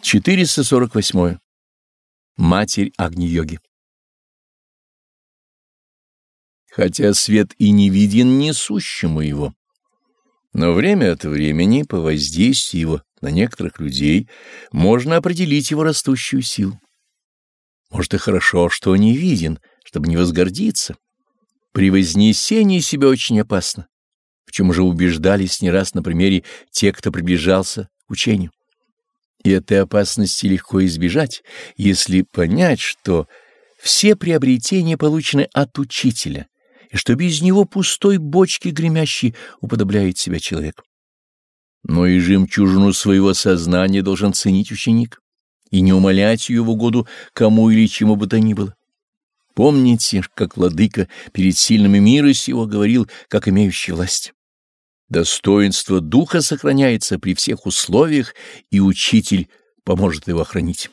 448. Матерь Агни-йоги Хотя свет и не виден несущему его, но время от времени по воздействию его на некоторых людей можно определить его растущую силу. Может и хорошо, что не виден, чтобы не возгордиться. При вознесении себя очень опасно, в чем уже убеждались не раз на примере тех, кто приближался к учению. И этой опасности легко избежать, если понять, что все приобретения получены от учителя, и что без него пустой бочки гремящей уподобляет себя человек. Но и жемчужину своего сознания должен ценить ученик и не умолять ее в угоду кому или чему бы то ни было. Помните, как владыка перед сильными мира сего говорил, как имеющий власть. Достоинство духа сохраняется при всех условиях, и учитель поможет его охранить.